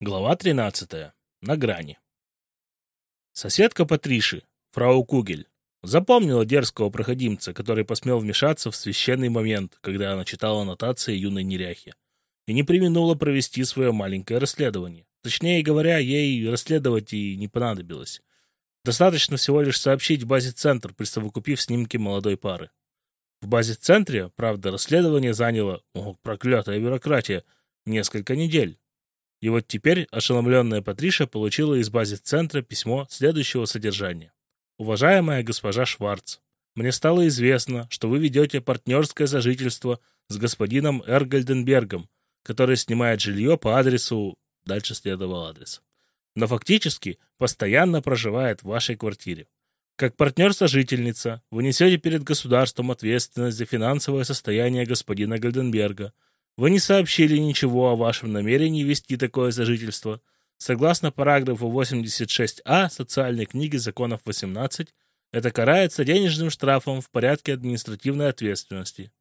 Глава 13. На грани. Соседка Патриши, фрау Кугель, запомнила дерзкого проходимца, который посмел вмешаться в священный момент, когда она читала нотации юной неряхи, и не применула провести свое маленькое расследование. Точнее говоря, ей расследовать и не понадобилось. Достаточно всего лишь сообщить в базе центр, присовокупив снимки молодой пары. В базе центре, правда, расследование заняло, о, проклятая бюрократия, несколько недель. И вот теперь ошеломленная Патриша получила из базы центра письмо следующего содержания. «Уважаемая госпожа Шварц, мне стало известно, что вы ведете партнерское сожительство с господином Эргальденбергом, который снимает жилье по адресу...» Дальше следовал адрес. «Но фактически постоянно проживает в вашей квартире. Как партнер-сожительница вы несете перед государством ответственность за финансовое состояние господина Гальденберга – вы не сообщили ничего о вашем намерении вести такое сожительство. Согласно параграфу 86а социальной книги законов 18, это карается денежным штрафом в порядке административной ответственности.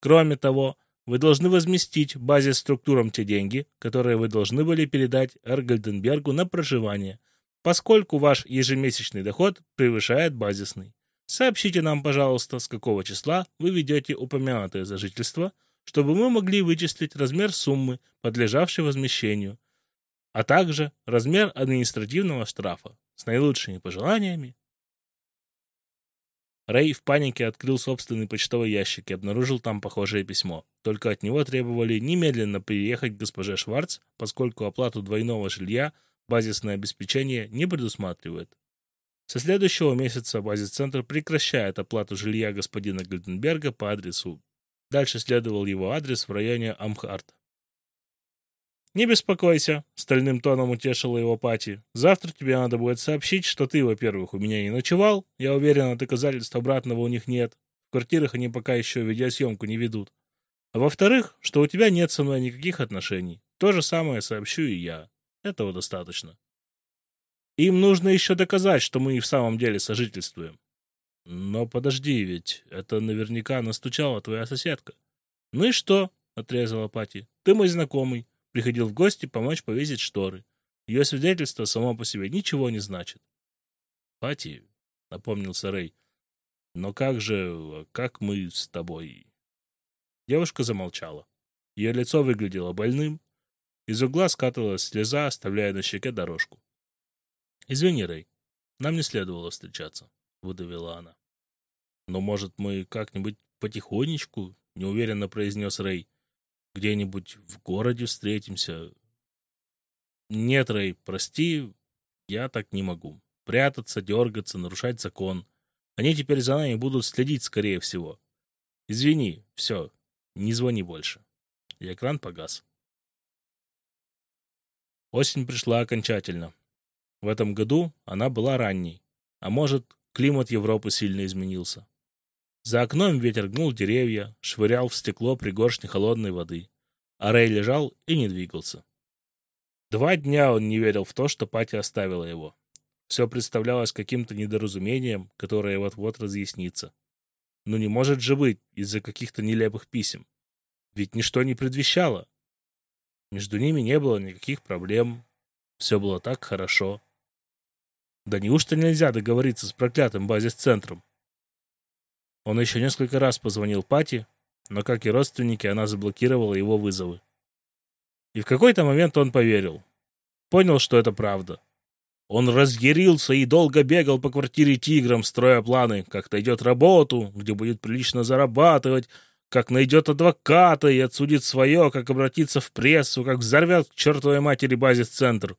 Кроме того, вы должны возместить базе структурам те деньги, которые вы должны были передать Эргальденбергу на проживание, поскольку ваш ежемесячный доход превышает базисный. Сообщите нам, пожалуйста, с какого числа вы ведете упомянутое зажительство – чтобы мы могли вычислить размер суммы, подлежавшей возмещению, а также размер административного штрафа. С наилучшими пожеланиями. Рэй в панике открыл собственный почтовый ящик и обнаружил там похожее письмо. Только от него требовали немедленно приехать к госпоже Шварц, поскольку оплату двойного жилья базисное обеспечение не предусматривает. Со следующего месяца базис-центр прекращает оплату жилья господина Гальденберга по адресу Дальше следовал его адрес в районе Амхарта. «Не беспокойся», — стальным тоном утешила его Пати. «Завтра тебе надо будет сообщить, что ты, во-первых, у меня не ночевал. Я уверен, доказательств обратного у них нет. В квартирах они пока еще видеосъемку не ведут. А во-вторых, что у тебя нет со мной никаких отношений. То же самое сообщу и я. Этого достаточно. Им нужно еще доказать, что мы и в самом деле сожительствуем. Но подожди, ведь это наверняка настучала твоя соседка. Ну и что? отрезала Пати. Ты мой знакомый, приходил в гости помочь повесить шторы. Ее свидетельство само по себе ничего не значит. Пати, напомнился Рэй. Но как же, как мы с тобой? Девушка замолчала. Ее лицо выглядело больным. Из угла скатывалась слеза, оставляя на щеке дорожку. Извини, Рэй, нам не следовало встречаться. — выдавила она. «Но, может, мы как-нибудь потихонечку?» — неуверенно произнес Рэй. «Где-нибудь в городе встретимся?» «Нет, Рэй, прости, я так не могу. Прятаться, дергаться, нарушать закон. Они теперь за нами будут следить, скорее всего. Извини, все, не звони больше». И экран погас. Осень пришла окончательно. В этом году она была ранней, а может, Климат Европы сильно изменился. За окном ветер гнул деревья, швырял в стекло пригоршни холодной воды. А Рэй лежал и не двигался. Два дня он не верил в то, что Пати оставила его. Все представлялось каким-то недоразумением, которое вот-вот разъяснится. Но не может же быть из-за каких-то нелепых писем. Ведь ничто не предвещало. Между ними не было никаких проблем. Все было так хорошо. Да неужто нельзя договориться с проклятым базис-центром? Он еще несколько раз позвонил Пати, но, как и родственники, она заблокировала его вызовы. И в какой-то момент он поверил. Понял, что это правда. Он разъярился и долго бегал по квартире тигром, строя планы, как найдет работу, где будет прилично зарабатывать, как найдет адвоката и отсудит свое, как обратиться в прессу, как взорвет к чертовой матери базис-центр.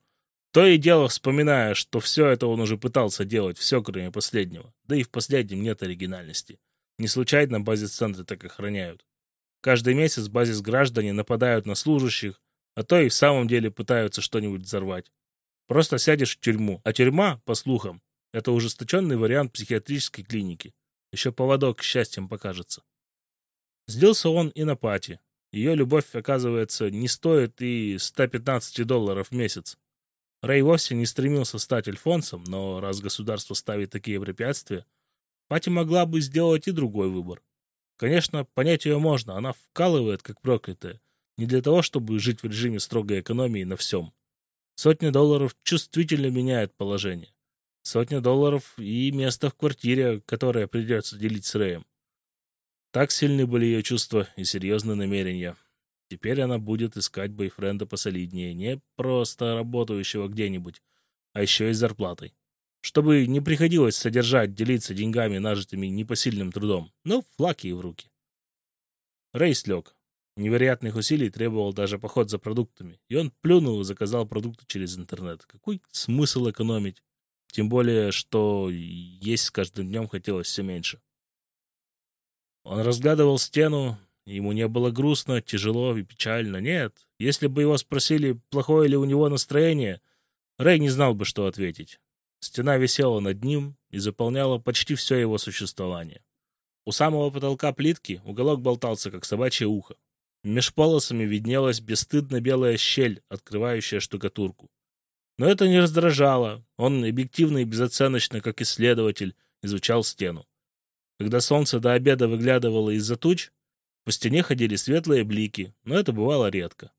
То и дело вспоминая, что все это он уже пытался делать, все кроме последнего. Да и в последнем нет оригинальности. Не случайно базис-центры так охраняют. Каждый месяц базис граждане нападают на служащих, а то и в самом деле пытаются что-нибудь взорвать. Просто сядешь в тюрьму, а тюрьма, по слухам, это ужесточенный вариант психиатрической клиники. Еще поводок к счастьем покажется. Злился он и на Пати. Ее любовь, оказывается, не стоит и 115 долларов в месяц. Рэй вовсе не стремился стать альфонсом, но раз государство ставит такие препятствия, Пати могла бы сделать и другой выбор. Конечно, понять ее можно, она вкалывает, как проклятая, не для того, чтобы жить в режиме строгой экономии на всем. Сотня долларов чувствительно меняет положение. Сотня долларов и место в квартире, которое придется делить с Рэем. Так сильны были ее чувства и серьезные намерения. Теперь она будет искать бойфренда посолиднее, не просто работающего где-нибудь, а еще и с зарплатой. Чтобы не приходилось содержать, делиться деньгами, нажитыми непосильным трудом, но флаг ей в руки. Рейс лег. Невероятных усилий требовал даже поход за продуктами, и он плюнул и заказал продукты через интернет. Какой смысл экономить? Тем более, что есть с каждым днем хотелось все меньше. Он разглядывал стену, ему не было грустно, тяжело и печально. Нет, если бы его спросили, плохое ли у него настроение, Рэй не знал бы, что ответить. Стена висела над ним и заполняла почти все его существование. У самого потолка плитки уголок болтался, как собачье ухо. Меж полосами виднелась бесстыдно белая щель, открывающая штукатурку. Но это не раздражало. Он объективно и безоценочно, как исследователь, изучал стену. Когда солнце до обеда выглядывало из-за туч, по стене ходили светлые блики, но это бывало редко.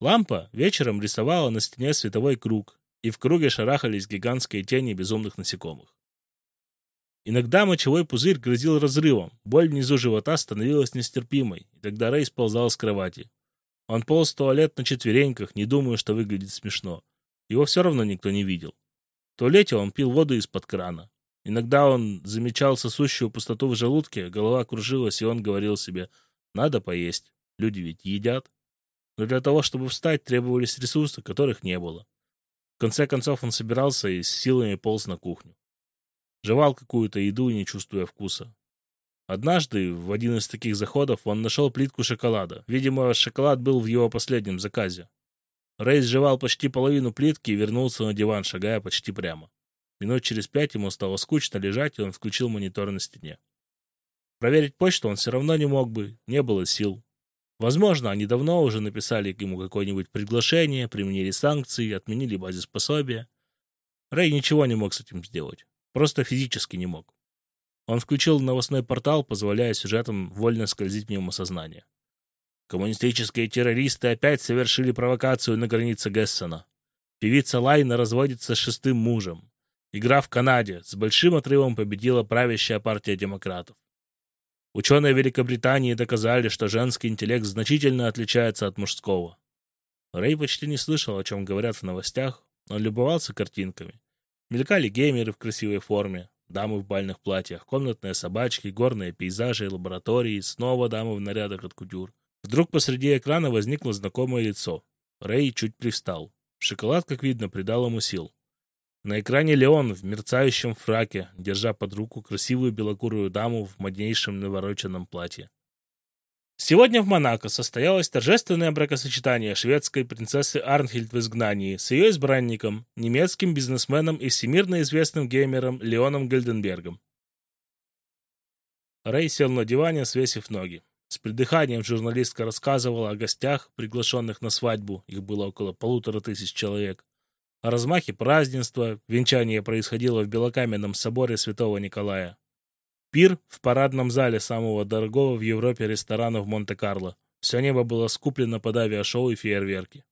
Лампа вечером рисовала на стене световой круг, и в круге шарахались гигантские тени безумных насекомых. Иногда мочевой пузырь грозил разрывом, боль внизу живота становилась нестерпимой, и тогда Рэй сползал с кровати. Он полз в туалет на четвереньках, не думая, что выглядит смешно. Его все равно никто не видел. В туалете он пил воду из-под крана. Иногда он замечал сосущую пустоту в желудке, голова кружилась, и он говорил себе «надо поесть, люди ведь едят». Но для того, чтобы встать, требовались ресурсы, которых не было. В конце концов он собирался и с силами полз на кухню. Жевал какую-то еду, не чувствуя вкуса. Однажды, в один из таких заходов, он нашел плитку шоколада. Видимо, шоколад был в его последнем заказе. Рейс жевал почти половину плитки и вернулся на диван, шагая почти прямо. Минут через пять ему стало скучно лежать, и он включил монитор на стене. Проверить почту он все равно не мог бы, не было сил. Возможно, они давно уже написали ему какое-нибудь приглашение, применили санкции, отменили базис пособия. Рэй ничего не мог с этим сделать. Просто физически не мог. Он включил новостной портал, позволяя сюжетам вольно скользить мимо сознания. Коммунистические террористы опять совершили провокацию на границе Гессена. Певица Лайна разводится с шестым мужем. Игра в Канаде. С большим отрывом победила правящая партия демократов. Ученые Великобритании доказали, что женский интеллект значительно отличается от мужского. Рэй почти не слышал, о чем говорят в новостях, он любовался картинками. Мелькали геймеры в красивой форме, дамы в бальных платьях, комнатные собачки, горные пейзажи, лаборатории, снова дамы в нарядах от кутюр. Вдруг посреди экрана возникло знакомое лицо. Рэй чуть привстал. Шоколад, как видно, придал ему сил. На экране Леон в мерцающем фраке, держа под руку красивую белокурую даму в моднейшем навороченном платье. Сегодня в Монако состоялось торжественное бракосочетание шведской принцессы Арнхильд в изгнании с ее избранником, немецким бизнесменом и всемирно известным геймером Леоном Гельденбергом. Рэй сел на диване, свесив ноги. С придыханием журналистка рассказывала о гостях, приглашенных на свадьбу, их было около полутора тысяч человек, о размахе празднества, венчание происходило в Белокаменном соборе Святого Николая. Пир в парадном зале самого дорогого в Европе ресторана в Монте-Карло. Все небо было скуплено под авиашоу и фейерверки.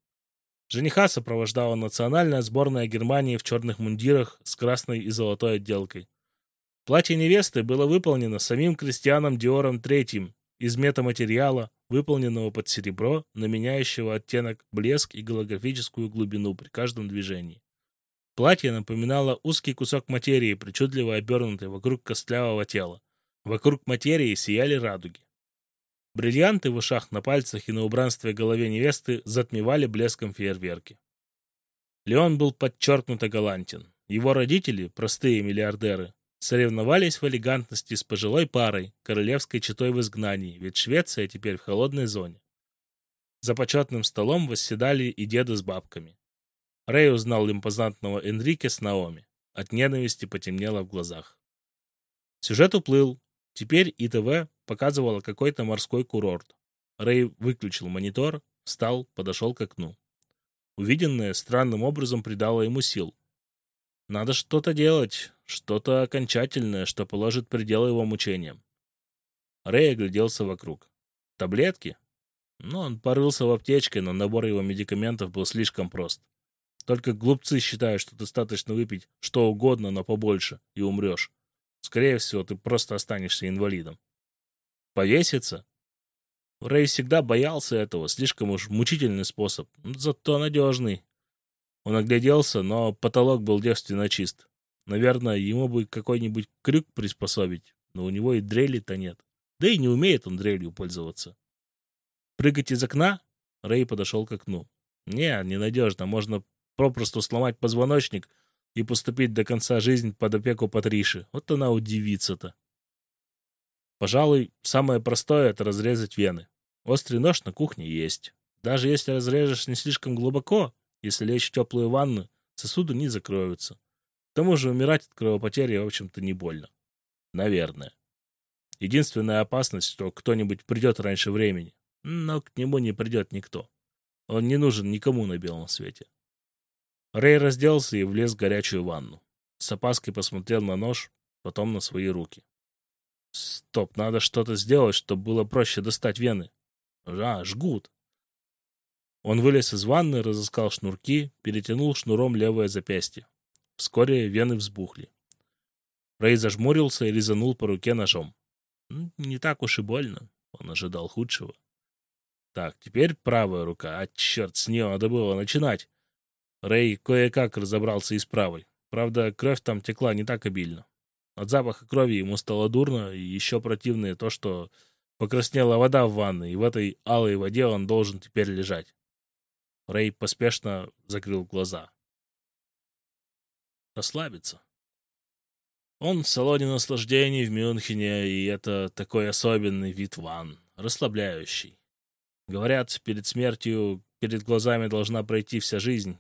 Жениха сопровождала национальная сборная Германии в черных мундирах с красной и золотой отделкой. Платье невесты было выполнено самим Кристианом Диором III из метаматериала, выполненного под серебро, но меняющего оттенок, блеск и голографическую глубину при каждом движении. Платье напоминало узкий кусок материи, причудливо обернутый вокруг костлявого тела. Вокруг материи сияли радуги. Бриллианты в ушах, на пальцах и на убранстве голове невесты затмевали блеском фейерверки. Леон был подчеркнуто галантен. Его родители, простые миллиардеры, соревновались в элегантности с пожилой парой, королевской четой в изгнании, ведь Швеция теперь в холодной зоне. За почетным столом восседали и деды с бабками. Рэй узнал импозантного Энрике с Наоми. От ненависти потемнело в глазах. Сюжет уплыл. Теперь ИТВ показывало какой-то морской курорт. Рэй выключил монитор, встал, подошел к окну. Увиденное странным образом придало ему сил. Надо что-то делать, что-то окончательное, что положит предел его мучениям. Рэй огляделся вокруг. Таблетки? Ну, он порылся в аптечке, но набор его медикаментов был слишком прост. Только глупцы считают, что достаточно выпить что угодно, но побольше, и умрешь. Скорее всего, ты просто останешься инвалидом. Повеситься? Рэй всегда боялся этого, слишком уж мучительный способ, зато надежный. Он огляделся, но потолок был девственно чист. Наверное, ему бы какой-нибудь крюк приспособить, но у него и дрели-то нет. Да и не умеет он дрелью пользоваться. Прыгать из окна? Рэй подошел к окну. Не, ненадежно. Можно попросту сломать позвоночник и поступить до конца жизни под опеку Патриши. Вот она удивится-то. Пожалуй, самое простое — это разрезать вены. Острый нож на кухне есть. Даже если разрежешь не слишком глубоко, если лечь в теплую ванну, сосуды не закроются. К тому же умирать от кровопотери, в общем-то, не больно. Наверное. Единственная опасность, что кто-нибудь придет раньше времени. Но к нему не придет никто. Он не нужен никому на белом свете. Рэй разделся и влез в горячую ванну. С опаской посмотрел на нож, потом на свои руки. Стоп, надо что-то сделать, чтобы было проще достать вены. А, жгут. Он вылез из ванны, разыскал шнурки, перетянул шнуром левое запястье. Вскоре вены взбухли. Рэй зажмурился и резанул по руке ножом. Не так уж и больно. Он ожидал худшего. Так, теперь правая рука. А черт, с нее надо было начинать. Рэй кое-как разобрался и с правой. Правда, кровь там текла не так обильно. От запаха крови ему стало дурно, и еще противнее то, что покраснела вода в ванной, и в этой алой воде он должен теперь лежать. Рэй поспешно закрыл глаза. Расслабиться. Он в салоне наслаждений в Мюнхене, и это такой особенный вид ванн, расслабляющий. Говорят, перед смертью перед глазами должна пройти вся жизнь.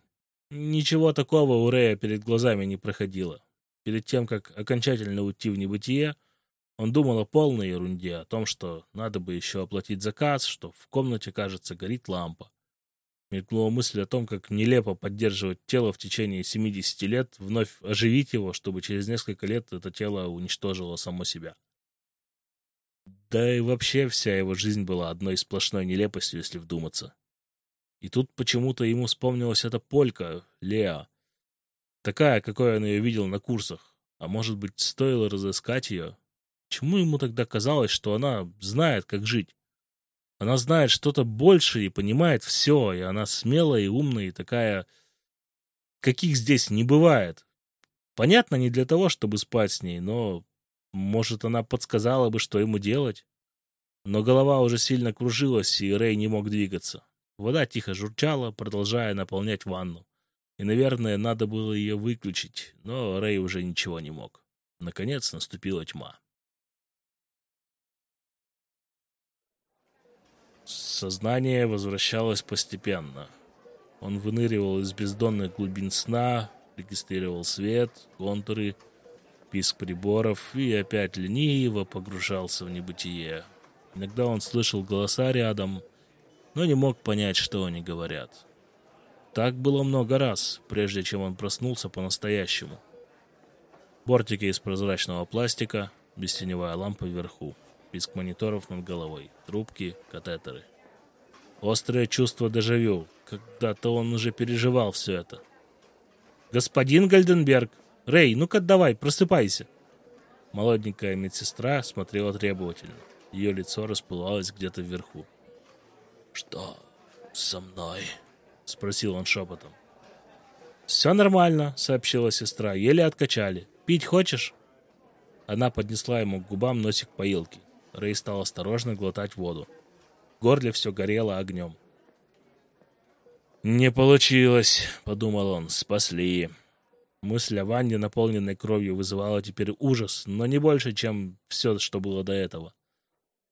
Ничего такого у Рэя перед глазами не проходило. Перед тем, как окончательно уйти в небытие, он думал о полной ерунде, о том, что надо бы еще оплатить заказ, что в комнате, кажется, горит лампа. Мелькнула мысль о том, как нелепо поддерживать тело в течение 70 лет, вновь оживить его, чтобы через несколько лет это тело уничтожило само себя. Да и вообще вся его жизнь была одной сплошной нелепостью, если вдуматься. И тут почему-то ему вспомнилась эта полька, Леа, Такая, какой он ее видел на курсах. А может быть, стоило разыскать ее? Чему ему тогда казалось, что она знает, как жить? Она знает что-то больше и понимает все, и она смелая и умная, и такая, каких здесь не бывает. Понятно, не для того, чтобы спать с ней, но, может, она подсказала бы, что ему делать. Но голова уже сильно кружилась, и Рэй не мог двигаться. Вода тихо журчала, продолжая наполнять ванну. И, наверное, надо было ее выключить, но Рэй уже ничего не мог. Наконец наступила тьма. Сознание возвращалось постепенно. Он выныривал из бездонных глубин сна, регистрировал свет, контуры, писк приборов и опять лениво погружался в небытие. Иногда он слышал голоса рядом, но не мог понять, что они говорят. Так было много раз, прежде чем он проснулся по-настоящему. Бортики из прозрачного пластика, бестеневая лампа вверху, писк мониторов над головой, трубки, катетеры. Острое чувство дежавю. Когда-то он уже переживал все это. «Господин Гальденберг! Рэй, ну-ка давай, просыпайся!» Молоденькая медсестра смотрела требовательно. Ее лицо расплывалось где-то вверху. «Что со мной?» — спросил он шепотом. «Все нормально», — сообщила сестра. «Еле откачали. Пить хочешь?» Она поднесла ему к губам носик поилки. Рэй стал осторожно глотать воду. В горле все горело огнем. «Не получилось», — подумал он, — «спасли». Мысль о ванне, наполненной кровью, вызывала теперь ужас, но не больше, чем все, что было до этого.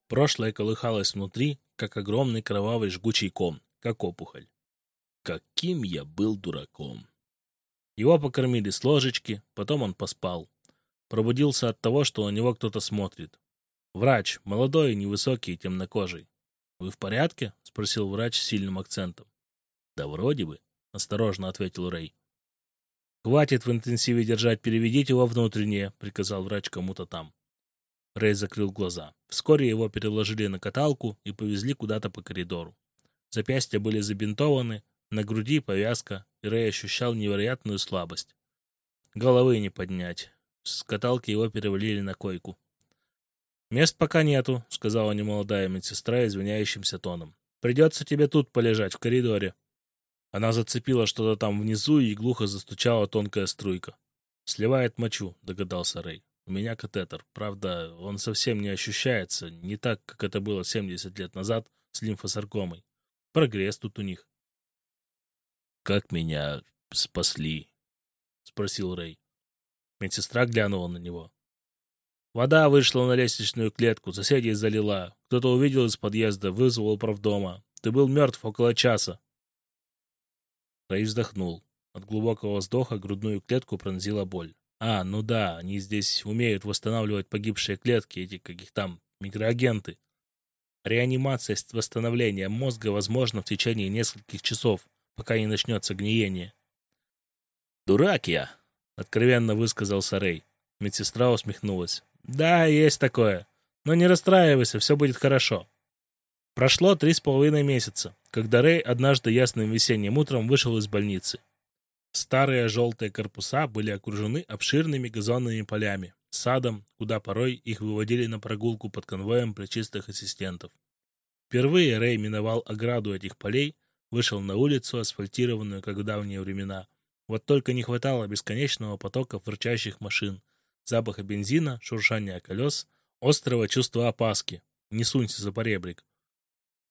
Прошлое колыхалось внутри, как огромный кровавый жгучий ком, как опухоль. Каким я был дураком. Его покормили с ложечки, потом он поспал. Пробудился от того, что на него кто-то смотрит. Врач, молодой, невысокий, темнокожий. «Вы в порядке?» — спросил врач с сильным акцентом. «Да вроде бы», — осторожно ответил Рэй. «Хватит в интенсиве держать, переведите его внутреннее», — приказал врач кому-то там. Рэй закрыл глаза. Вскоре его переложили на каталку и повезли куда-то по коридору. Запястья были забинтованы, на груди повязка, и Рэй ощущал невероятную слабость. Головы не поднять. С каталки его перевалили на койку. «Мест пока нету», — сказала немолодая медсестра извиняющимся тоном. «Придется тебе тут полежать, в коридоре». Она зацепила что-то там внизу и глухо застучала тонкая струйка. «Сливает мочу», — догадался Рэй. «У меня катетер. Правда, он совсем не ощущается, не так, как это было 70 лет назад с лимфосаркомой. Прогресс тут у них». «Как меня спасли?» — спросил Рэй. Медсестра глянула на него. Вода вышла на лестничную клетку, соседей залила. Кто-то увидел из подъезда, вызвал правдома. Ты был мертв около часа. Рэй вздохнул. От глубокого вздоха грудную клетку пронзила боль. А, ну да, они здесь умеют восстанавливать погибшие клетки, эти каких там микроагенты. Реанимация с восстановлением мозга возможна в течение нескольких часов, пока не начнется гниение. «Дурак я!» — откровенно высказался Рэй. Медсестра усмехнулась. «Да, есть такое. Но не расстраивайся, все будет хорошо. Прошло три с половиной месяца, когда Рэй однажды ясным весенним утром вышел из больницы. Старые желтые корпуса были окружены обширными газонными полями, садом, куда порой их выводили на прогулку под конвоем плечистых ассистентов. Впервые Рэй миновал ограду этих полей, вышел на улицу, асфальтированную, как в давние времена. Вот только не хватало бесконечного потока фырчащих машин, запаха бензина, шуршания колес, острого чувства опаски. Не сунься за поребрик.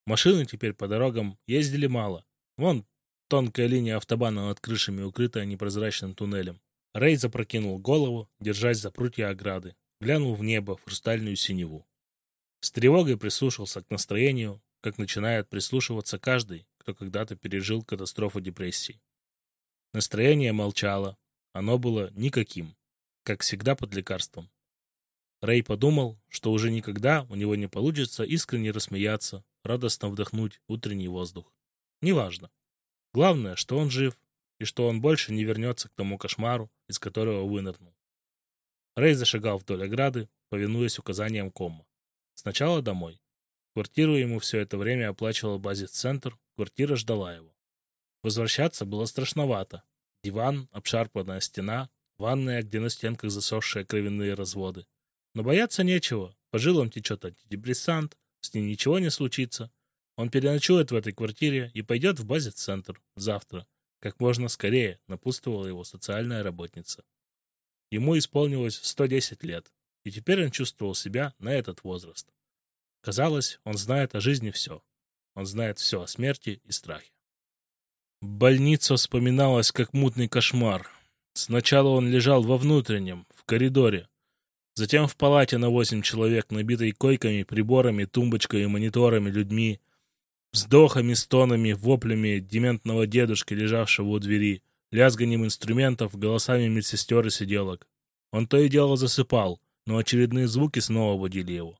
Машины теперь по дорогам ездили мало. Вон тонкая линия автобана над крышами, укрытая непрозрачным туннелем. Рей запрокинул голову, держась за прутья ограды. Глянул в небо, в хрустальную синеву. С тревогой прислушался к настроению, как начинает прислушиваться каждый, кто когда-то пережил катастрофу депрессии. Настроение молчало, оно было никаким, как всегда под лекарством. Рэй подумал, что уже никогда у него не получится искренне рассмеяться, радостно вдохнуть утренний воздух. Неважно. Главное, что он жив, и что он больше не вернется к тому кошмару, из которого вынырнул. Рэй зашагал вдоль ограды, повинуясь указаниям Комма. Сначала домой. Квартиру ему все это время оплачивал базис-центр, квартира ждала его. Возвращаться было страшновато. Диван, обшарпанная стена, ванная, где на стенках засохшие кровяные разводы. Но бояться нечего. По жилам течет антидепрессант, с ним ничего не случится. Он переночует в этой квартире и пойдет в базис-центр завтра. Как можно скорее, напутствовала его социальная работница. Ему исполнилось 110 лет, и теперь он чувствовал себя на этот возраст. Казалось, он знает о жизни все. Он знает все о смерти и страхе. Больница вспоминалась как мутный кошмар. Сначала он лежал во внутреннем, в коридоре, Затем в палате на восемь человек, набитой койками, приборами, тумбочкой и мониторами, людьми, вздохами, стонами, воплями дементного дедушки, лежавшего у двери, лязганием инструментов, голосами медсестер и сиделок. Он то и дело засыпал, но очередные звуки снова будили его.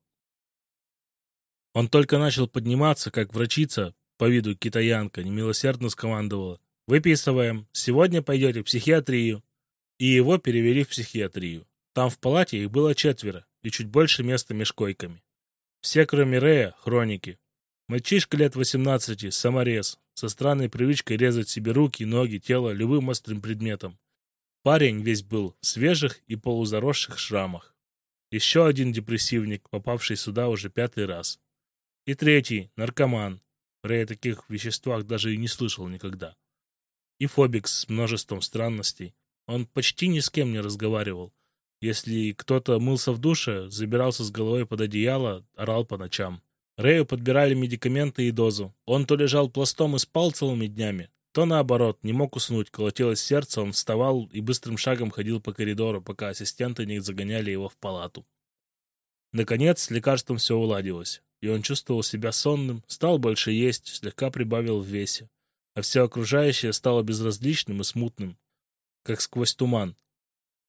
Он только начал подниматься, как врачица, по виду китаянка, немилосердно скомандовала. «Выписываем. Сегодня пойдете в психиатрию». И его перевели в психиатрию. Там в палате их было четверо и чуть больше места меж койками. Все, кроме Рея, хроники. Мальчишка лет 18, саморез, со странной привычкой резать себе руки, ноги, тело любым острым предметом. Парень весь был в свежих и полузаросших шрамах. Еще один депрессивник, попавший сюда уже пятый раз. И третий, наркоман. Рэй о таких веществах даже и не слышал никогда. И фобик с множеством странностей. Он почти ни с кем не разговаривал, если кто-то мылся в душе, забирался с головой под одеяло, орал по ночам. Рэю подбирали медикаменты и дозу. Он то лежал пластом и спал целыми днями, то наоборот, не мог уснуть, колотилось сердце, он вставал и быстрым шагом ходил по коридору, пока ассистенты не загоняли его в палату. Наконец, с лекарством все уладилось, и он чувствовал себя сонным, стал больше есть, слегка прибавил в весе, а все окружающее стало безразличным и смутным, как сквозь туман,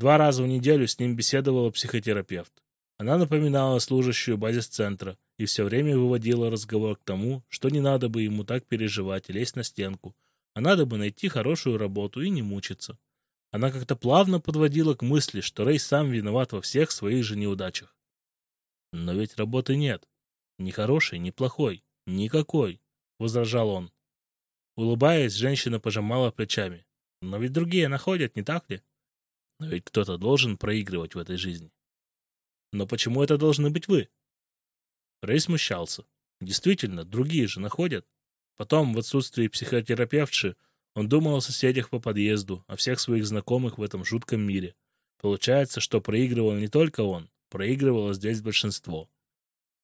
Два раза в неделю с ним беседовала психотерапевт. Она напоминала служащую базис-центра и все время выводила разговор к тому, что не надо бы ему так переживать и лезть на стенку, а надо бы найти хорошую работу и не мучиться. Она как-то плавно подводила к мысли, что Рэй сам виноват во всех своих же неудачах. Но ведь работы нет. Ни хорошей, ни плохой. Никакой, — возражал он. Улыбаясь, женщина пожимала плечами. Но ведь другие находят, не так ли? Но ведь кто-то должен проигрывать в этой жизни. Но почему это должны быть вы? Рэй смущался. Действительно, другие же находят. Потом, в отсутствии психотерапевтши, он думал о соседях по подъезду, о всех своих знакомых в этом жутком мире. Получается, что проигрывал не только он, проигрывало здесь большинство.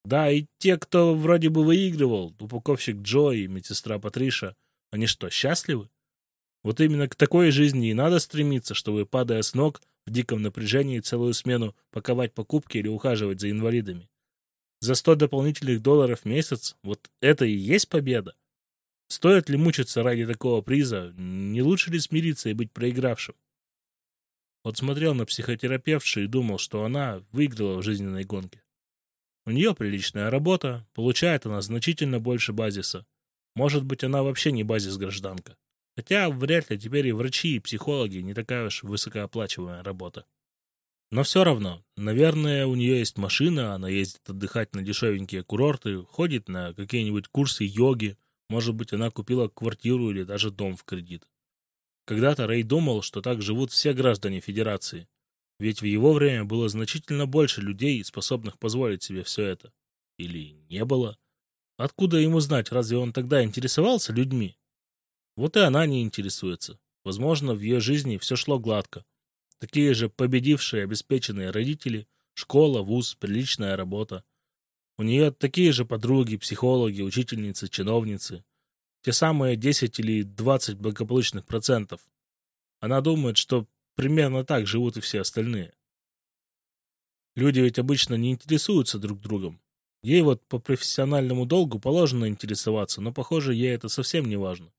Да, и те, кто вроде бы выигрывал, упаковщик Джо и медсестра Патриша, они что, счастливы? Вот именно к такой жизни и надо стремиться, чтобы, падая с ног, в диком напряжении целую смену паковать покупки или ухаживать за инвалидами. За сто дополнительных долларов в месяц вот это и есть победа. Стоит ли мучиться ради такого приза? Не лучше ли смириться и быть проигравшим? Вот смотрел на психотерапевтшу и думал, что она выиграла в жизненной гонке. У нее приличная работа, получает она значительно больше базиса. Может быть, она вообще не базис-гражданка. Хотя вряд ли теперь и врачи, и психологи не такая уж высокооплачиваемая работа. Но все равно, наверное, у нее есть машина, она ездит отдыхать на дешевенькие курорты, ходит на какие-нибудь курсы йоги, может быть, она купила квартиру или даже дом в кредит. Когда-то Рэй думал, что так живут все граждане Федерации. Ведь в его время было значительно больше людей, способных позволить себе все это. Или не было. Откуда ему знать, разве он тогда интересовался людьми? Вот и она не интересуется. Возможно, в ее жизни все шло гладко. Такие же победившие, обеспеченные родители, школа, вуз, приличная работа. У нее такие же подруги, психологи, учительницы, чиновницы. Те самые 10 или 20 благополучных процентов. Она думает, что примерно так живут и все остальные. Люди ведь обычно не интересуются друг другом. Ей вот по профессиональному долгу положено интересоваться, но, похоже, ей это совсем не важно.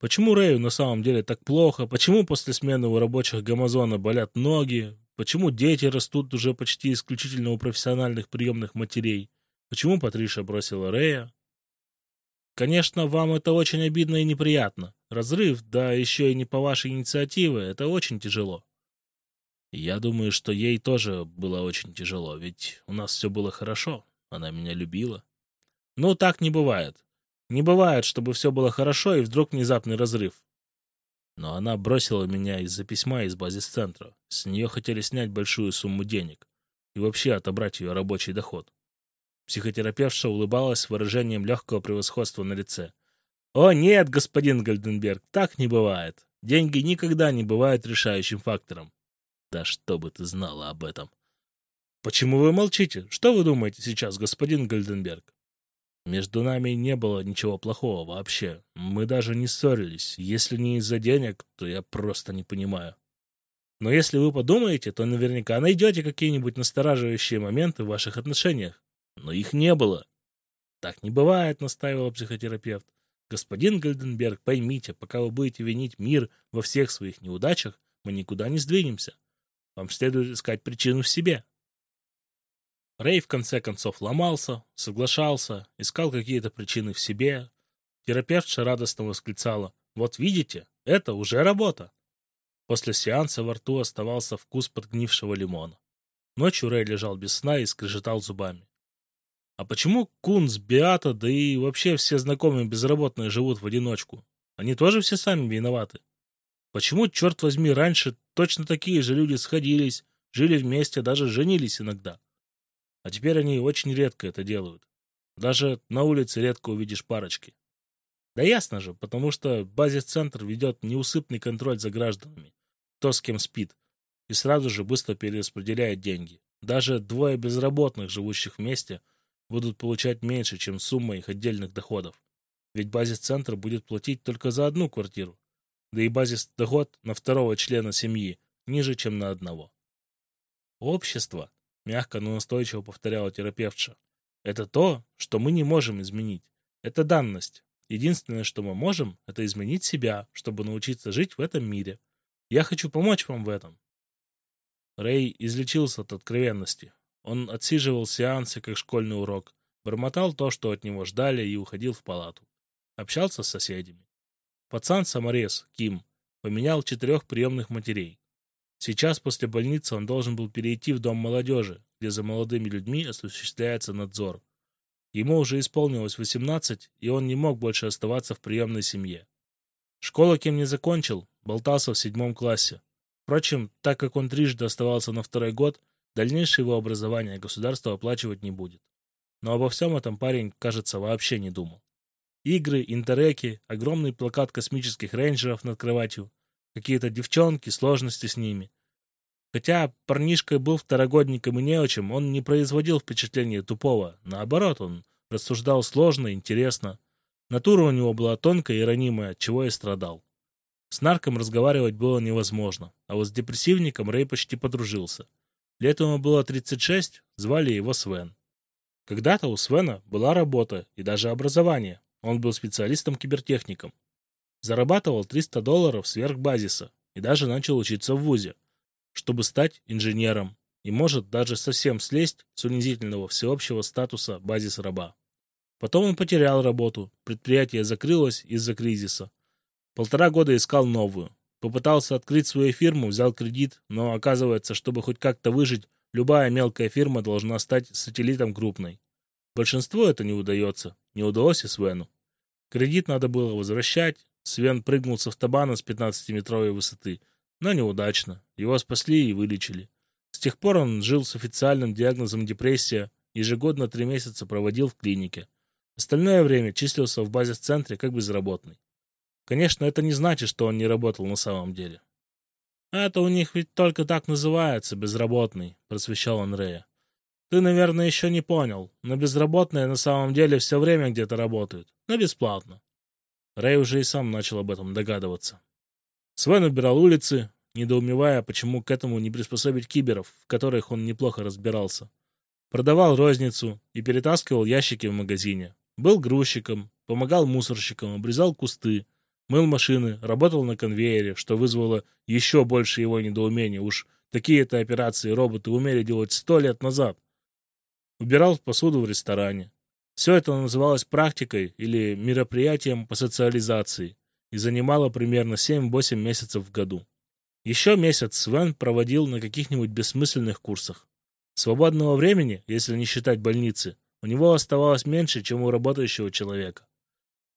Почему Рэю на самом деле так плохо? Почему после смены у рабочих Гамазона болят ноги? Почему дети растут уже почти исключительно у профессиональных приемных матерей? Почему Патриша бросила Рея? Конечно, вам это очень обидно и неприятно. Разрыв, да еще и не по вашей инициативе, это очень тяжело. Я думаю, что ей тоже было очень тяжело, ведь у нас все было хорошо, она меня любила. Ну, так не бывает. Не бывает, чтобы все было хорошо и вдруг внезапный разрыв. Но она бросила меня из-за письма из базис-центра. С нее хотели снять большую сумму денег и вообще отобрать ее рабочий доход. Психотерапевтша улыбалась с выражением легкого превосходства на лице. «О, нет, господин Гальденберг, так не бывает. Деньги никогда не бывают решающим фактором». «Да что бы ты знала об этом?» «Почему вы молчите? Что вы думаете сейчас, господин Гальденберг?» «Между нами не было ничего плохого вообще. Мы даже не ссорились. Если не из-за денег, то я просто не понимаю». Но если вы подумаете, то наверняка найдете какие-нибудь настораживающие моменты в ваших отношениях но их не было. Так не бывает, настаивал психотерапевт. Господин Гальденберг, поймите, пока вы будете винить мир во всех своих неудачах, мы никуда не сдвинемся. Вам следует искать причину в себе. Рэй в конце концов ломался, соглашался, искал какие-то причины в себе. Терапевтша радостно восклицала. «Вот видите, это уже работа!» После сеанса во рту оставался вкус подгнившего лимона. Ночью Рэй лежал без сна и скрежетал зубами. А почему Кунс, Биата, да и вообще все знакомые безработные живут в одиночку? Они тоже все сами виноваты. Почему, черт возьми, раньше точно такие же люди сходились, жили вместе, даже женились иногда? А теперь они очень редко это делают. Даже на улице редко увидишь парочки. Да ясно же, потому что базис-центр ведет неусыпный контроль за гражданами, кто с кем спит, и сразу же быстро перераспределяет деньги. Даже двое безработных, живущих вместе, будут получать меньше, чем сумма их отдельных доходов. Ведь базис-центр будет платить только за одну квартиру, да и базис-доход на второго члена семьи ниже, чем на одного. Общество, мягко, но настойчиво повторяла терапевтша, это то, что мы не можем изменить. Это данность. Единственное, что мы можем, это изменить себя, чтобы научиться жить в этом мире. Я хочу помочь вам в этом. Рэй излечился от откровенности. Он отсиживал сеансы, как школьный урок, бормотал то, что от него ждали, и уходил в палату. Общался с соседями. Пацан-саморез, Ким, поменял четырех приемных матерей. Сейчас после больницы он должен был перейти в дом молодежи, где за молодыми людьми осуществляется надзор. Ему уже исполнилось 18, и он не мог больше оставаться в приемной семье. Школу Ким не закончил, болтался в седьмом классе. Впрочем, так как он трижды оставался на второй год, дальнейшее его образование государство оплачивать не будет. Но обо всем этом парень, кажется, вообще не думал. Игры, интереки, огромный плакат космических рейнджеров над кроватью, какие-то девчонки, сложности с ними. Хотя парнишка был второгодником и неучим, он не производил впечатления тупого. Наоборот, он рассуждал сложно, интересно. Натура у него была тонкая и ранимая, от чего и страдал. С нарком разговаривать было невозможно, а вот с депрессивником Рэй почти подружился. Летом ему было 36, звали его Свен. Когда-то у Свена была работа и даже образование. Он был специалистом-кибертехником. Зарабатывал 300 долларов сверх базиса и даже начал учиться в ВУЗе, чтобы стать инженером и может даже совсем слезть с унизительного всеобщего статуса базис-раба. Потом он потерял работу, предприятие закрылось из-за кризиса. Полтора года искал новую. Попытался открыть свою фирму, взял кредит, но оказывается, чтобы хоть как-то выжить, любая мелкая фирма должна стать сателлитом крупной. Большинству это не удается. Не удалось и Свену. Кредит надо было возвращать. Свен прыгнул с автобана с 15-метровой высоты. Но неудачно. Его спасли и вылечили. С тех пор он жил с официальным диагнозом депрессия, ежегодно три месяца проводил в клинике. Остальное время числился в базе-центре как безработный. Конечно, это не значит, что он не работал на самом деле. «Это у них ведь только так называется, безработный», — просвещал Андрея. «Ты, наверное, еще не понял, но безработные на самом деле все время где-то работают, но бесплатно». Рэй уже и сам начал об этом догадываться. Свен убирал улицы, недоумевая, почему к этому не приспособить киберов, в которых он неплохо разбирался. Продавал розницу и перетаскивал ящики в магазине. Был грузчиком, помогал мусорщикам, обрезал кусты, мыл машины, работал на конвейере, что вызвало еще больше его недоумения. Уж такие-то операции роботы умели делать сто лет назад. Убирал посуду в ресторане. Все это называлось практикой или мероприятием по социализации и занимало примерно 7-8 месяцев в году. Еще месяц Свен проводил на каких-нибудь бессмысленных курсах. Свободного времени, если не считать больницы, у него оставалось меньше, чем у работающего человека.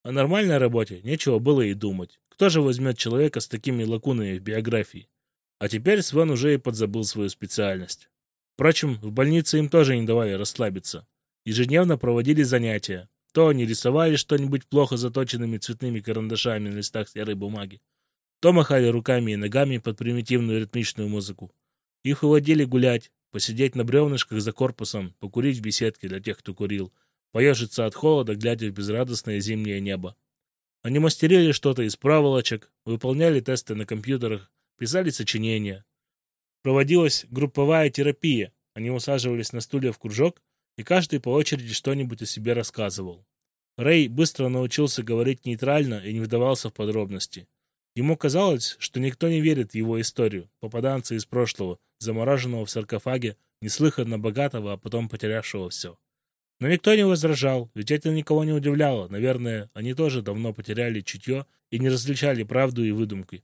О нормальной работе нечего было и думать. Кто же возьмет человека с такими лакунами в биографии? А теперь Свен уже и подзабыл свою специальность. Впрочем, в больнице им тоже не давали расслабиться. Ежедневно проводили занятия. То они рисовали что-нибудь плохо заточенными цветными карандашами на листах серой бумаги, то махали руками и ногами под примитивную ритмичную музыку. Их выводили гулять, посидеть на бревнышках за корпусом, покурить в беседке для тех, кто курил, поежиться от холода, глядя в безрадостное зимнее небо. Они мастерили что-то из проволочек, выполняли тесты на компьютерах, писали сочинения. Проводилась групповая терапия. Они усаживались на стулья в кружок, и каждый по очереди что-нибудь о себе рассказывал. Рэй быстро научился говорить нейтрально и не вдавался в подробности. Ему казалось, что никто не верит в его историю, попаданца из прошлого, замороженного в саркофаге, неслыханно богатого, а потом потерявшего все. Но никто не возражал, ведь это никого не удивляло. Наверное, они тоже давно потеряли чутье и не различали правду и выдумки.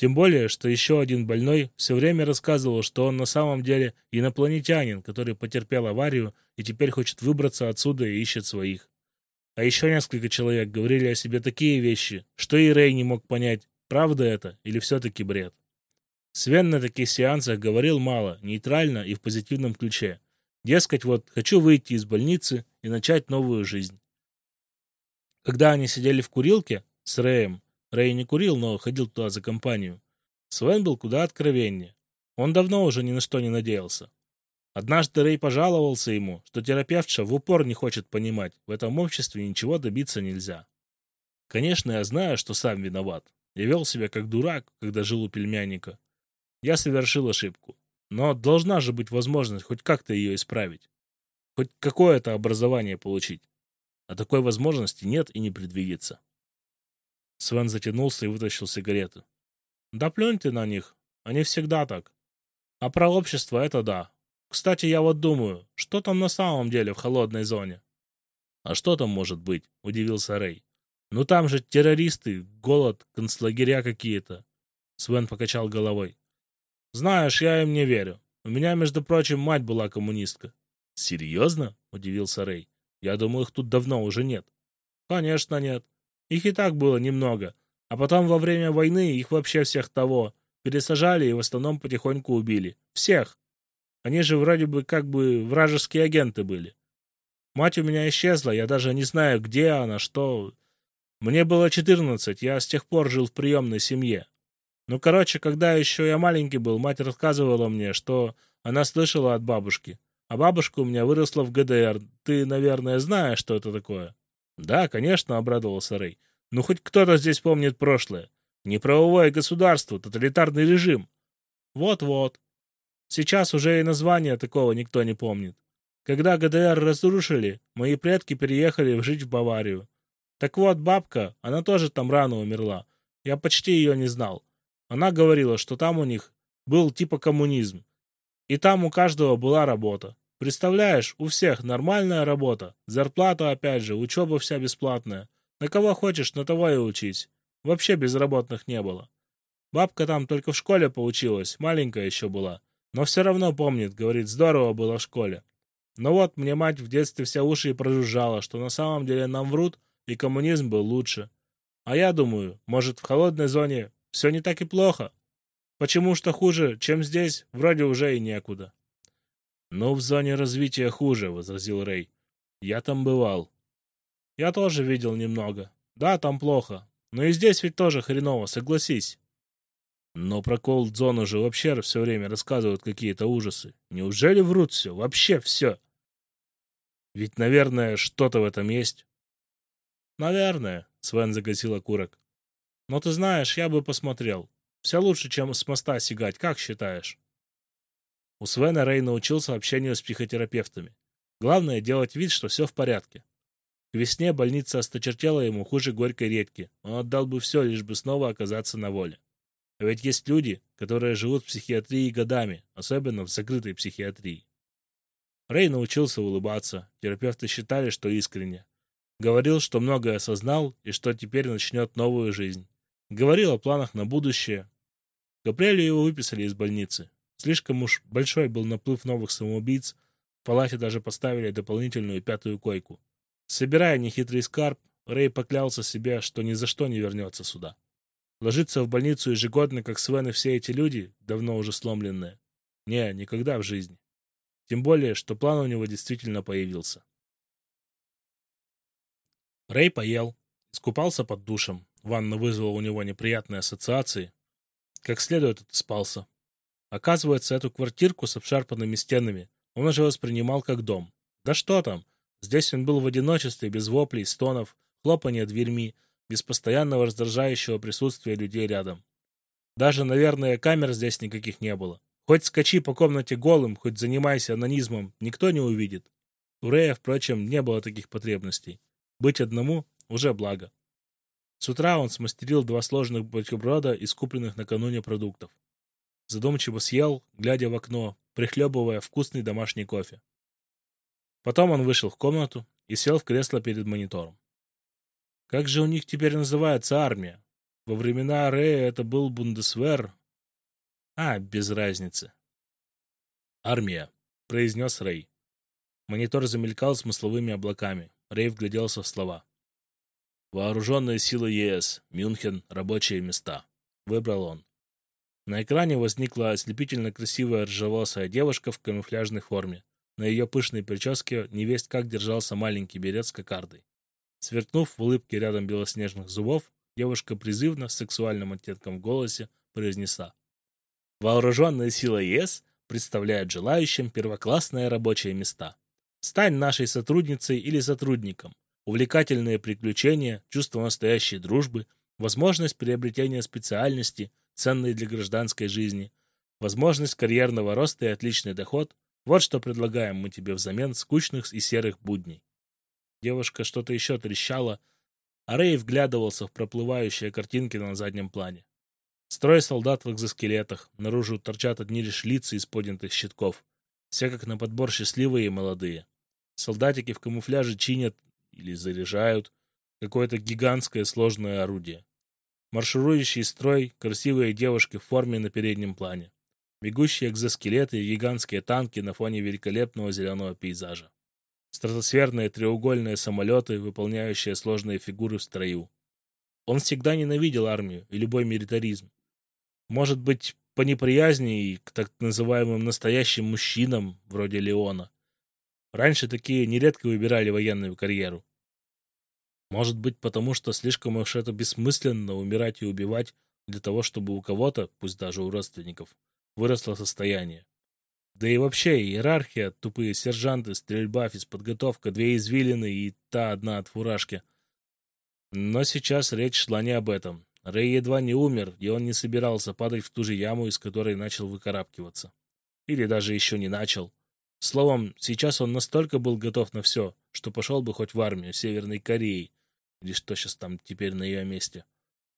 Тем более, что еще один больной все время рассказывал, что он на самом деле инопланетянин, который потерпел аварию и теперь хочет выбраться отсюда и ищет своих. А еще несколько человек говорили о себе такие вещи, что и Рэй не мог понять, правда это или все-таки бред. Свен на таких сеансах говорил мало, нейтрально и в позитивном ключе. Дескать, вот хочу выйти из больницы и начать новую жизнь. Когда они сидели в курилке с Рэем, Рэй не курил, но ходил туда за компанию, Свен был куда откровеннее. Он давно уже ни на что не надеялся. Однажды Рэй пожаловался ему, что терапевтша в упор не хочет понимать, в этом обществе ничего добиться нельзя. Конечно, я знаю, что сам виноват. Я вел себя как дурак, когда жил у пельмяника. Я совершил ошибку. Но должна же быть возможность хоть как-то ее исправить. Хоть какое-то образование получить. А такой возможности нет и не предвидится. Свен затянулся и вытащил сигареты. Да плюнь ты на них. Они всегда так. А про общество это да. Кстати, я вот думаю, что там на самом деле в холодной зоне? А что там может быть? Удивился Рэй. Ну там же террористы, голод, концлагеря какие-то. Свен покачал головой. Знаешь, я им не верю. У меня, между прочим, мать была коммунистка. Серьезно? Удивился Рэй. Я думал, их тут давно уже нет. Конечно, нет. Их и так было немного. А потом во время войны их вообще всех того пересажали и в основном потихоньку убили. Всех. Они же вроде бы как бы вражеские агенты были. Мать у меня исчезла, я даже не знаю, где она, что... Мне было 14, я с тех пор жил в приемной семье. Ну, короче, когда еще я маленький был, мать рассказывала мне, что она слышала от бабушки. А бабушка у меня выросла в ГДР. Ты, наверное, знаешь, что это такое? Да, конечно, обрадовался Рэй. Ну, хоть кто-то здесь помнит прошлое. Неправовое государство, тоталитарный режим. Вот-вот. Сейчас уже и названия такого никто не помнит. Когда ГДР разрушили, мои предки переехали жить в Баварию. Так вот, бабка, она тоже там рано умерла. Я почти ее не знал. Она говорила, что там у них был типа коммунизм. И там у каждого была работа. Представляешь, у всех нормальная работа. Зарплата опять же, учеба вся бесплатная. На кого хочешь, на того и учись. Вообще безработных не было. Бабка там только в школе поучилась, маленькая еще была. Но все равно помнит, говорит, здорово было в школе. Но вот мне мать в детстве вся уши и прожужжала, что на самом деле нам врут, и коммунизм был лучше. А я думаю, может, в холодной зоне все не так и плохо. Почему что хуже, чем здесь, вроде уже и некуда. «Ну, в зоне развития хуже», — возразил Рэй. «Я там бывал». «Я тоже видел немного. Да, там плохо. Но и здесь ведь тоже хреново, согласись». Но про колд-зону же вообще все время рассказывают какие-то ужасы. Неужели врут все? Вообще все. Ведь, наверное, что-то в этом есть. Наверное, Свен загасил окурок. Но ты знаешь, я бы посмотрел. Все лучше, чем с моста сигать, как считаешь? У Свена Рэй научился общению с психотерапевтами. Главное делать вид, что все в порядке. К весне больница осточертела ему хуже горькой редьки. Он отдал бы все, лишь бы снова оказаться на воле. А ведь есть люди, которые живут в психиатрии годами, особенно в закрытой психиатрии. Рэй научился улыбаться. Терапевты считали, что искренне. Говорил, что многое осознал и что теперь начнет новую жизнь. Говорил о планах на будущее. В апреле его выписали из больницы. Слишком уж большой был наплыв новых самоубийц, в палате даже поставили дополнительную пятую койку. Собирая нехитрый скарб, Рэй поклялся себе, что ни за что не вернется сюда. Ложиться в больницу ежегодно, как Свен и все эти люди, давно уже сломленные. Не, никогда в жизни. Тем более, что план у него действительно появился. Рэй поел, искупался под душем. Ванна вызвала у него неприятные ассоциации. Как следует отоспался. Оказывается, эту квартирку с обшарпанными стенами он уже воспринимал как дом. Да что там, здесь он был в одиночестве, без воплей, стонов, хлопания дверьми, без постоянного раздражающего присутствия людей рядом. Даже, наверное, камер здесь никаких не было. Хоть скачи по комнате голым, хоть занимайся анонизмом, никто не увидит. У Рэя, впрочем, не было таких потребностей. Быть одному уже благо. С утра он смастерил два сложных бутерброда из купленных накануне продуктов задумчиво съел, глядя в окно, прихлебывая вкусный домашний кофе. Потом он вышел в комнату и сел в кресло перед монитором. Как же у них теперь называется армия? Во времена Рэя это был Бундесвер. А, без разницы. Армия, произнес Рэй. Монитор замелькал смысловыми облаками. Рэй вгляделся в слова. Вооруженные силы ЕС, Мюнхен, рабочие места. Выбрал он. На экране возникла ослепительно красивая рыжеволосая девушка в камуфляжной форме. На ее пышной прическе невесть как держался маленький берет с кокардой. Сверкнув в улыбке рядом белоснежных зубов, девушка призывно, с сексуальным оттенком в голосе, произнесла. «Вооруженные силы ЕС представляют желающим первоклассные рабочие места. Стань нашей сотрудницей или сотрудником. Увлекательные приключения, чувство настоящей дружбы, возможность приобретения специальности, ценные для гражданской жизни, возможность карьерного роста и отличный доход – вот что предлагаем мы тебе взамен скучных и серых будней. Девушка что-то еще трещала, а Рэй вглядывался в проплывающие картинки на заднем плане. Строй солдат в экзоскелетах, наружу торчат одни лишь лица из поднятых щитков. Все как на подбор счастливые и молодые. Солдатики в камуфляже чинят или заряжают какое-то гигантское сложное орудие. Марширующий строй, красивые девушки в форме на переднем плане. Бегущие экзоскелеты и гигантские танки на фоне великолепного зеленого пейзажа. Стратосферные треугольные самолеты, выполняющие сложные фигуры в строю. Он всегда ненавидел армию и любой милитаризм. Может быть, по неприязни и к так называемым настоящим мужчинам, вроде Леона. Раньше такие нередко выбирали военную карьеру. Может быть, потому что слишком уж это бессмысленно умирать и убивать для того, чтобы у кого-то, пусть даже у родственников, выросло состояние. Да и вообще, иерархия, тупые сержанты, стрельба, физподготовка, две извилины и та одна от фуражки. Но сейчас речь шла не об этом. Рэй едва не умер, и он не собирался падать в ту же яму, из которой начал выкарабкиваться. Или даже еще не начал. Словом, сейчас он настолько был готов на все, что пошел бы хоть в армию Северной Кореи, или что сейчас там теперь на ее месте.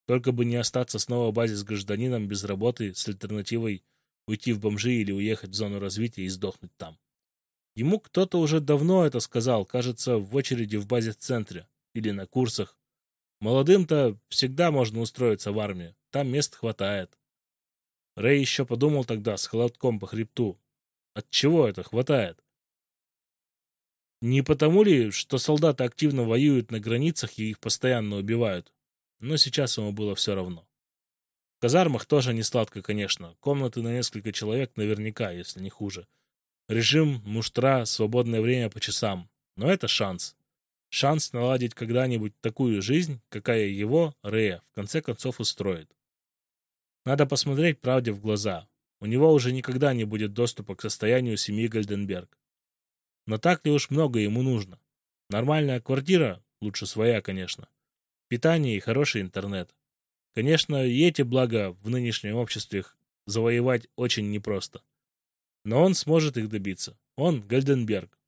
Только бы не остаться снова в базе с гражданином без работы, с альтернативой уйти в бомжи или уехать в зону развития и сдохнуть там. Ему кто-то уже давно это сказал, кажется, в очереди в базе в центре или на курсах. Молодым-то всегда можно устроиться в армию, там мест хватает. Рэй еще подумал тогда с холодком по хребту. От чего это хватает? Не потому ли, что солдаты активно воюют на границах и их постоянно убивают? Но сейчас ему было все равно. В казармах тоже не сладко, конечно. Комнаты на несколько человек наверняка, если не хуже. Режим, муштра, свободное время по часам. Но это шанс. Шанс наладить когда-нибудь такую жизнь, какая его, Рея, в конце концов устроит. Надо посмотреть правде в глаза. У него уже никогда не будет доступа к состоянию семьи Гальденберг. Но так ли уж много ему нужно? Нормальная квартира, лучше своя, конечно. Питание и хороший интернет. Конечно, и эти блага в нынешнем обществе завоевать очень непросто. Но он сможет их добиться. Он Гальденберг.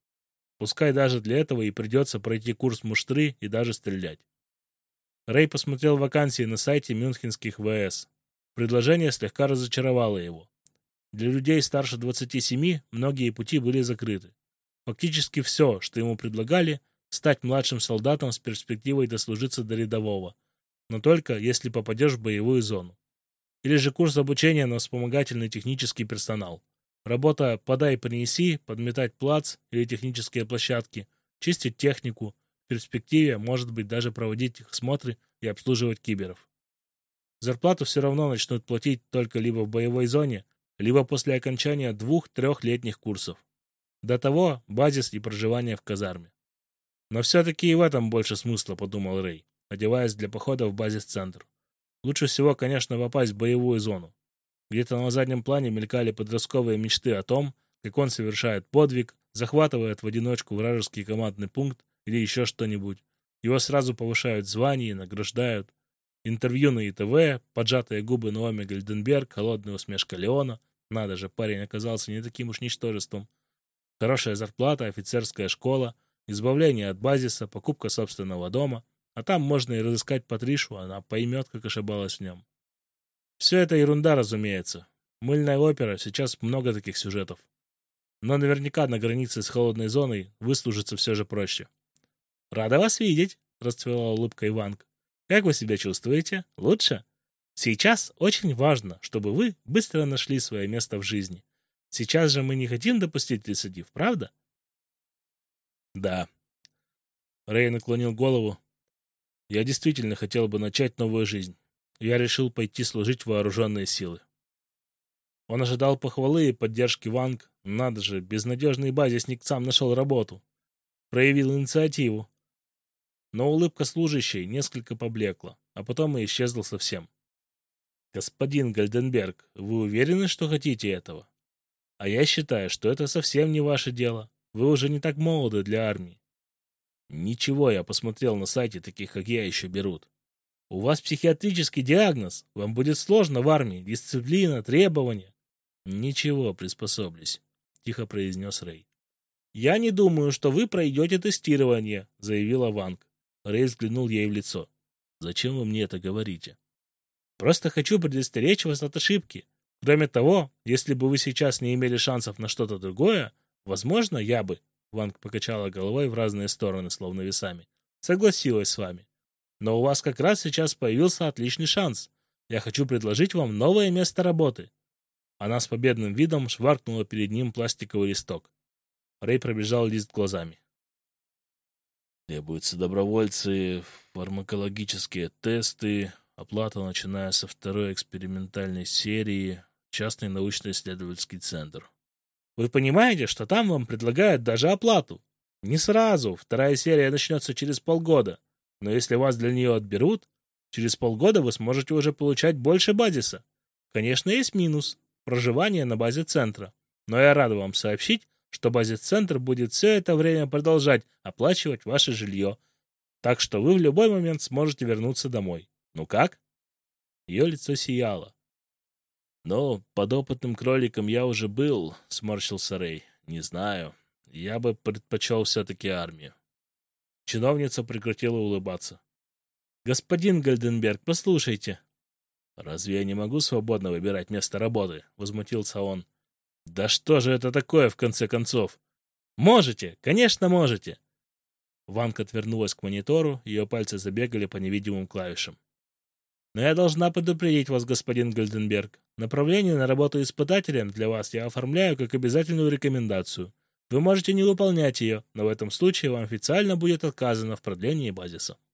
Пускай даже для этого и придется пройти курс муштры и даже стрелять. Рэй посмотрел вакансии на сайте мюнхенских ВС. Предложение слегка разочаровало его. Для людей старше 27 многие пути были закрыты. Фактически все, что ему предлагали, стать младшим солдатом с перспективой дослужиться до рядового, но только если попадешь в боевую зону. Или же курс обучения на вспомогательный технический персонал. Работа «подай-принеси», подметать плац или технические площадки, чистить технику, в перспективе, может быть, даже проводить их смотры и обслуживать киберов. Зарплату все равно начнут платить только либо в боевой зоне, либо после окончания двух-трехлетних курсов. До того базис и проживание в казарме. Но все-таки и в этом больше смысла, подумал Рэй, одеваясь для похода в базис-центр. Лучше всего, конечно, попасть в боевую зону. Где-то на заднем плане мелькали подростковые мечты о том, как он совершает подвиг, захватывает в одиночку вражеский командный пункт или еще что-нибудь. Его сразу повышают звание, награждают. Интервью на ИТВ, поджатые губы Наоми Гальденберг, холодная усмешка Леона. Надо же, парень оказался не таким уж ничтожеством. Хорошая зарплата, офицерская школа, избавление от базиса, покупка собственного дома. А там можно и разыскать Патришу, она поймет, как ошибалась в нем. Все это ерунда, разумеется. Мыльная опера, сейчас много таких сюжетов. Но наверняка на границе с холодной зоной выслужиться все же проще. «Рада вас видеть», — расцвела улыбка Иванг. «Как вы себя чувствуете? Лучше? Сейчас очень важно, чтобы вы быстро нашли свое место в жизни. Сейчас же мы не хотим допустить рецидив, правда? Да. Рэй наклонил голову. Я действительно хотел бы начать новую жизнь. Я решил пойти служить в вооруженные силы. Он ожидал похвалы и поддержки Ванг. Надо же, безнадежный базисник сам нашел работу. Проявил инициативу. Но улыбка служащей несколько поблекла, а потом и исчезла совсем. «Господин Гальденберг, вы уверены, что хотите этого?» А я считаю, что это совсем не ваше дело. Вы уже не так молоды для армии. Ничего, я посмотрел на сайте, таких как я еще берут. У вас психиатрический диагноз. Вам будет сложно в армии. Дисциплина, требования. Ничего, приспособлюсь, тихо произнес Рэй. Я не думаю, что вы пройдете тестирование, заявила Ванг. Рэй взглянул ей в лицо. Зачем вы мне это говорите? Просто хочу предостеречь вас от ошибки. Кроме того, если бы вы сейчас не имели шансов на что-то другое, возможно, я бы, Ванг покачала головой в разные стороны, словно весами, согласилась с вами. Но у вас как раз сейчас появился отличный шанс. Я хочу предложить вам новое место работы. Она с победным видом шваркнула перед ним пластиковый листок. Рэй пробежал лист глазами. Требуются добровольцы, фармакологические тесты, оплата, начиная со второй экспериментальной серии, частный научно-исследовательский центр. Вы понимаете, что там вам предлагают даже оплату? Не сразу, вторая серия начнется через полгода. Но если вас для нее отберут, через полгода вы сможете уже получать больше базиса. Конечно, есть минус – проживание на базе центра. Но я рад вам сообщить, что базис-центр будет все это время продолжать оплачивать ваше жилье. Так что вы в любой момент сможете вернуться домой. Ну как? Ее лицо сияло. «Но подопытным кроликом я уже был», — сморщился Рэй. «Не знаю. Я бы предпочел все-таки армию». Чиновница прекратила улыбаться. «Господин Гальденберг, послушайте». «Разве я не могу свободно выбирать место работы?» — возмутился он. «Да что же это такое, в конце концов?» «Можете! Конечно, можете!» Ванка отвернулась к монитору, ее пальцы забегали по невидимым клавишам. Но я должна предупредить вас, господин Гольденберг. Направление на работу испытателем для вас я оформляю как обязательную рекомендацию. Вы можете не выполнять ее, но в этом случае вам официально будет отказано в продлении базиса.